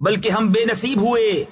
بلکہ ہم بے نصیب ہوئے۔